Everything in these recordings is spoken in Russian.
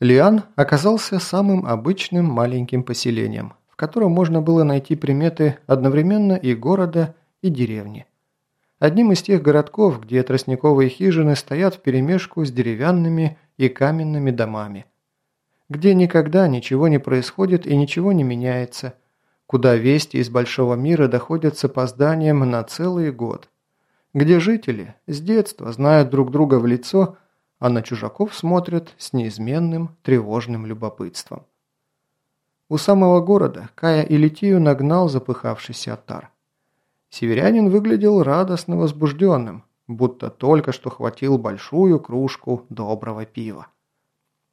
Лиан оказался самым обычным маленьким поселением, в котором можно было найти приметы одновременно и города, и деревни. Одним из тех городков, где тростниковые хижины стоят вперемешку с деревянными и каменными домами. Где никогда ничего не происходит и ничего не меняется. Куда вести из большого мира доходят с опозданием на целый год. Где жители с детства знают друг друга в лицо – а на чужаков смотрят с неизменным тревожным любопытством. У самого города Кая и Литию нагнал запыхавшийся Атар. Северянин выглядел радостно возбужденным, будто только что хватил большую кружку доброго пива.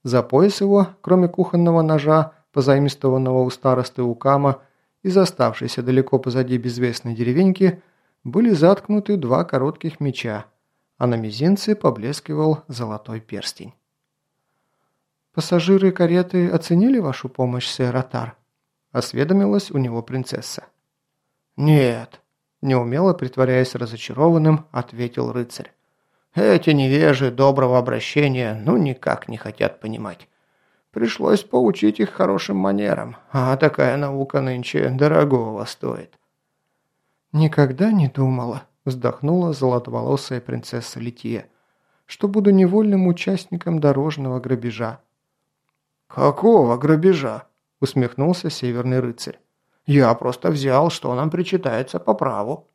За пояс его, кроме кухонного ножа, позаимствованного у старосты Укама из оставшейся далеко позади безвестной деревеньки, были заткнуты два коротких меча, а на мизинце поблескивал золотой перстень. «Пассажиры кареты оценили вашу помощь, сэр Атар?» – осведомилась у него принцесса. «Нет», – неумело притворяясь разочарованным, ответил рыцарь. «Эти невежи доброго обращения ну никак не хотят понимать. Пришлось поучить их хорошим манерам, а такая наука нынче дорогого стоит». «Никогда не думала», вздохнула золотоволосая принцесса Литье, что буду невольным участником дорожного грабежа. «Какого грабежа?» – усмехнулся северный рыцарь. «Я просто взял, что нам причитается по праву».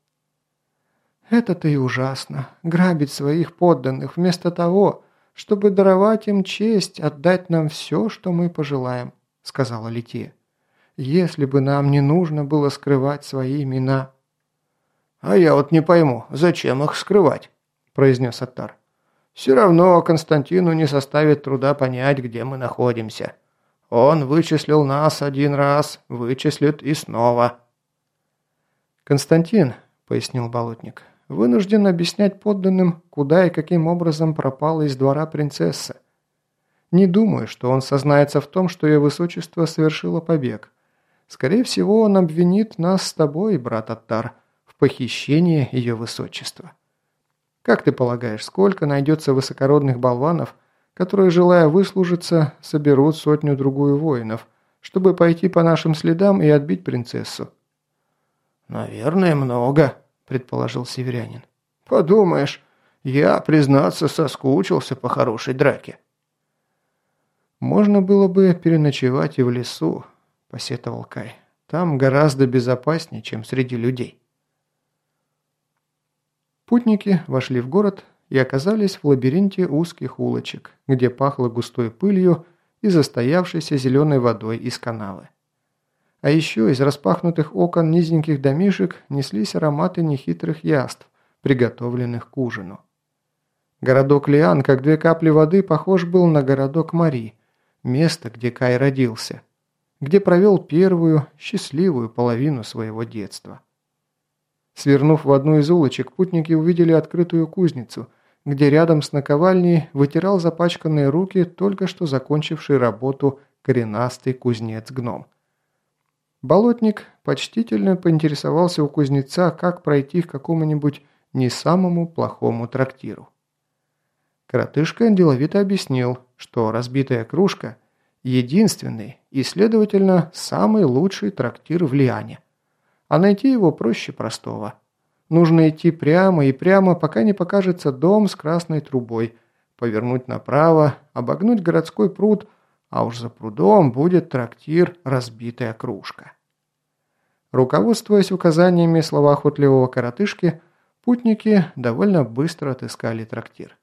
«Это-то и ужасно. Грабить своих подданных вместо того, чтобы даровать им честь, отдать нам все, что мы пожелаем», – сказала Литье. «Если бы нам не нужно было скрывать свои имена». «А я вот не пойму, зачем их скрывать?» – произнес Аттар. «Все равно Константину не составит труда понять, где мы находимся. Он вычислил нас один раз, вычислит и снова». «Константин», – пояснил Болотник, – «вынужден объяснять подданным, куда и каким образом пропала из двора принцесса. Не думаю, что он сознается в том, что ее высочество совершило побег. Скорее всего, он обвинит нас с тобой, брат Аттар» похищение ее высочества. Как ты полагаешь, сколько найдется высокородных болванов, которые, желая выслужиться, соберут сотню-другую воинов, чтобы пойти по нашим следам и отбить принцессу?» «Наверное, много», – предположил северянин. «Подумаешь, я, признаться, соскучился по хорошей драке». «Можно было бы переночевать и в лесу», – посетовал Кай. «Там гораздо безопаснее, чем среди людей». Путники вошли в город и оказались в лабиринте узких улочек, где пахло густой пылью и застоявшейся зеленой водой из канавы. А еще из распахнутых окон низеньких домишек неслись ароматы нехитрых яств, приготовленных к ужину. Городок Лиан, как две капли воды, похож был на городок Мари, место, где Кай родился, где провел первую счастливую половину своего детства. Свернув в одну из улочек, путники увидели открытую кузницу, где рядом с наковальней вытирал запачканные руки только что закончивший работу коренастый кузнец-гном. Болотник почтительно поинтересовался у кузнеца, как пройти к какому-нибудь не самому плохому трактиру. Коротышка деловито объяснил, что разбитая кружка – единственный и, следовательно, самый лучший трактир в Лиане – а найти его проще простого. Нужно идти прямо и прямо, пока не покажется дом с красной трубой, повернуть направо, обогнуть городской пруд, а уж за прудом будет трактир «Разбитая кружка». Руководствуясь указаниями словоохотливого коротышки, путники довольно быстро отыскали трактир.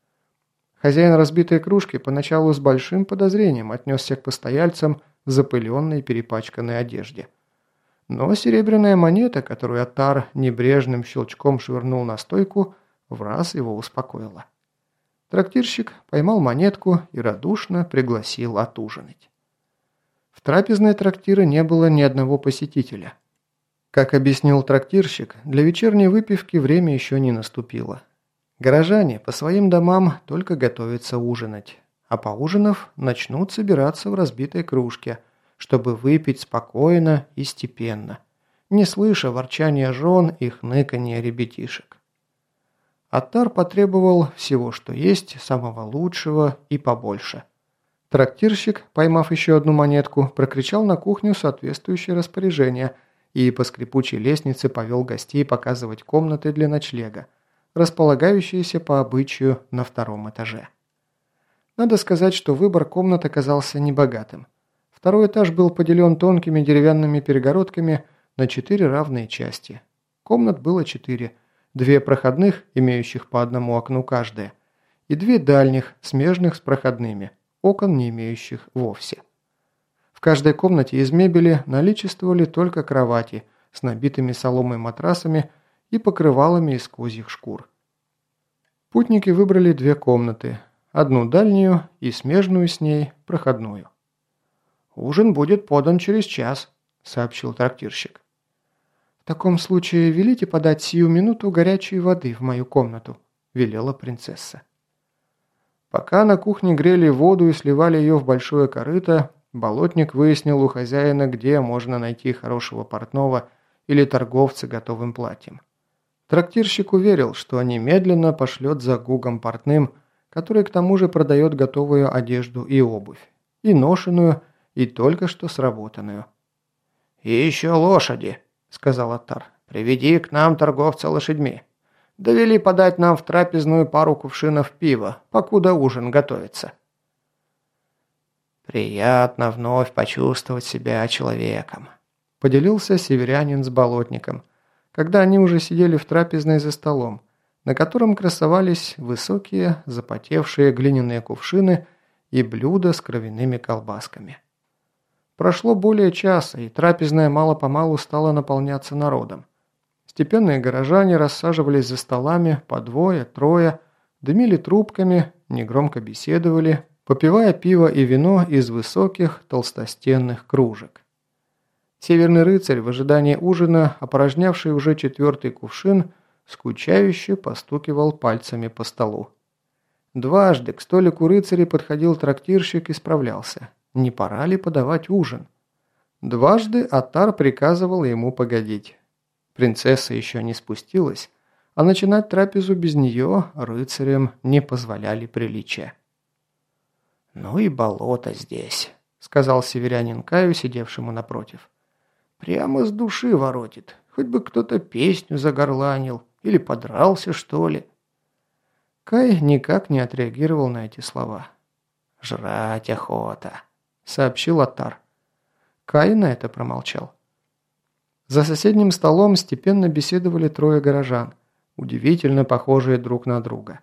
Хозяин разбитой кружки поначалу с большим подозрением отнесся к постояльцам в запыленной перепачканной одежде. Но серебряная монета, которую Атар небрежным щелчком швырнул на стойку, в раз его успокоила. Трактирщик поймал монетку и радушно пригласил отужинать. В трапезной трактира не было ни одного посетителя. Как объяснил трактирщик, для вечерней выпивки время еще не наступило. Горожане по своим домам только готовятся ужинать, а поужинав, начнут собираться в разбитой кружке – чтобы выпить спокойно и степенно, не слыша ворчания жен и хныканья ребятишек. Аттар потребовал всего, что есть, самого лучшего и побольше. Трактирщик, поймав еще одну монетку, прокричал на кухню соответствующее распоряжение и по скрипучей лестнице повел гостей показывать комнаты для ночлега, располагающиеся по обычаю на втором этаже. Надо сказать, что выбор комнат оказался небогатым. Второй этаж был поделен тонкими деревянными перегородками на четыре равные части. Комнат было четыре, две проходных, имеющих по одному окну каждая, и две дальних, смежных с проходными – окон не имеющих вовсе. В каждой комнате из мебели наличествовали только кровати с набитыми соломой матрасами и покрывалами из козьих шкур. Путники выбрали две комнаты, одну дальнюю и смежную с ней проходную. «Ужин будет подан через час», – сообщил трактирщик. «В таком случае велите подать сию минуту горячей воды в мою комнату», – велела принцесса. Пока на кухне грели воду и сливали ее в большое корыто, болотник выяснил у хозяина, где можно найти хорошего портного или торговца готовым платьем. Трактирщик уверил, что немедленно пошлет за Гугом портным, который к тому же продает готовую одежду и обувь, и ношеную, и только что сработанную. «И еще лошади», — сказал Аттар. «Приведи к нам торговца лошадьми». Довели подать нам в трапезную пару кувшинов пива, покуда ужин готовится. «Приятно вновь почувствовать себя человеком», – поделился северянин с болотником, когда они уже сидели в трапезной за столом, на котором красовались высокие, запотевшие глиняные кувшины и блюда с кровяными колбасками. Прошло более часа, и трапезная мало-помалу стала наполняться народом. Степенные горожане рассаживались за столами по двое, трое, дымили трубками, негромко беседовали, попивая пиво и вино из высоких толстостенных кружек. Северный рыцарь в ожидании ужина, опорожнявший уже четвертый кувшин, скучающе постукивал пальцами по столу. Дважды к столику рыцаря подходил трактирщик и справлялся, не пора ли подавать ужин. Дважды Атар приказывал ему погодить. Принцесса еще не спустилась, а начинать трапезу без нее рыцарям не позволяли приличия. «Ну и болото здесь», — сказал северянин Каю, сидевшему напротив. «Прямо с души воротит, хоть бы кто-то песню загорланил или подрался, что ли». Кай никак не отреагировал на эти слова. «Жрать охота», — сообщил Атар. Кай на это промолчал. За соседним столом степенно беседовали трое горожан, удивительно похожие друг на друга.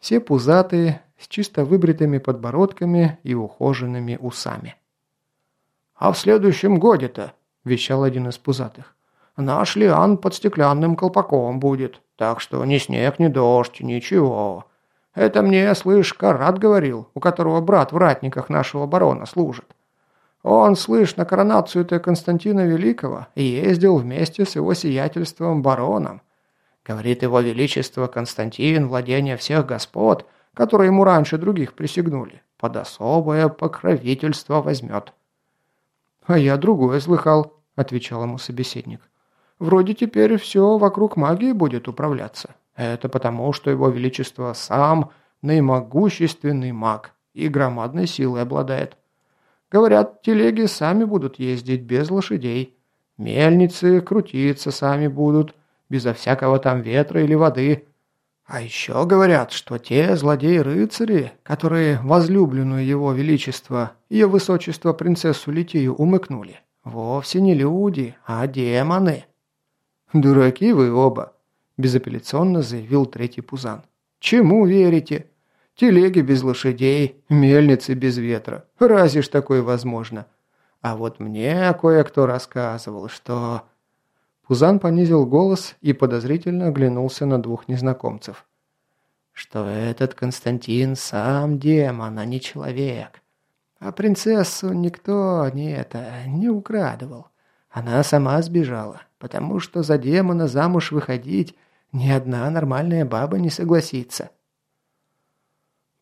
Все пузатые, с чисто выбритыми подбородками и ухоженными усами. «А в следующем годе-то», – вещал один из пузатых, – «наш Лиан под стеклянным колпаком будет, так что ни снег, ни дождь, ничего. Это мне, слышь, Карат говорил, у которого брат в ратниках нашего барона служит. Он, слышь, на коронацию-то Константина Великого ездил вместе с его сиятельством бароном. Говорит его величество Константин, владение всех господ, которые ему раньше других присягнули, под особое покровительство возьмет. «А я другое слыхал», — отвечал ему собеседник. «Вроде теперь все вокруг магии будет управляться. Это потому, что его величество сам наимогущественный маг и громадной силой обладает. Говорят, телеги сами будут ездить без лошадей. Мельницы крутиться сами будут, безо всякого там ветра или воды. А еще говорят, что те злодеи-рыцари, которые возлюбленную его величество, ее высочество принцессу Литию умыкнули, вовсе не люди, а демоны. «Дураки вы оба», – безапелляционно заявил третий пузан. «Чему верите?» Телеги без лошадей, мельницы без ветра. Разве ж такое возможно? А вот мне кое-кто рассказывал, что...» Пузан понизил голос и подозрительно оглянулся на двух незнакомцев. «Что этот Константин сам демон, а не человек. А принцессу никто не это не украдывал. Она сама сбежала, потому что за демона замуж выходить ни одна нормальная баба не согласится».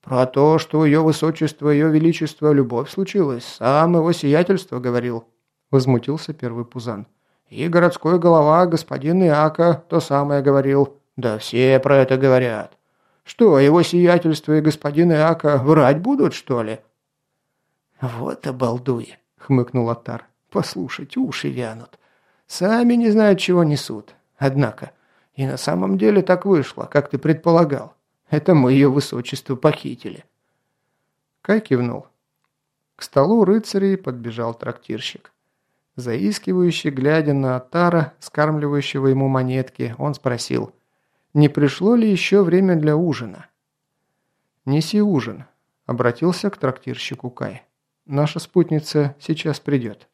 Про то, что ее высочество, ее величество, любовь случилась, сам его сиятельство говорил», – возмутился первый Пузан. «И городской голова, господин Иака, то самое говорил. Да все про это говорят. Что, его сиятельство и господин Иака врать будут, что ли?» «Вот обалдуи!» – хмыкнул Атар. «Послушать, уши вянут. Сами не знают, чего несут. Однако, и на самом деле так вышло, как ты предполагал. Это мы ее высочество похитили». Кай кивнул. К столу рыцарей подбежал трактирщик. Заискивающий, глядя на Атара, скармливающего ему монетки, он спросил, не пришло ли еще время для ужина. «Неси ужин», – обратился к трактирщику Кай. «Наша спутница сейчас придет».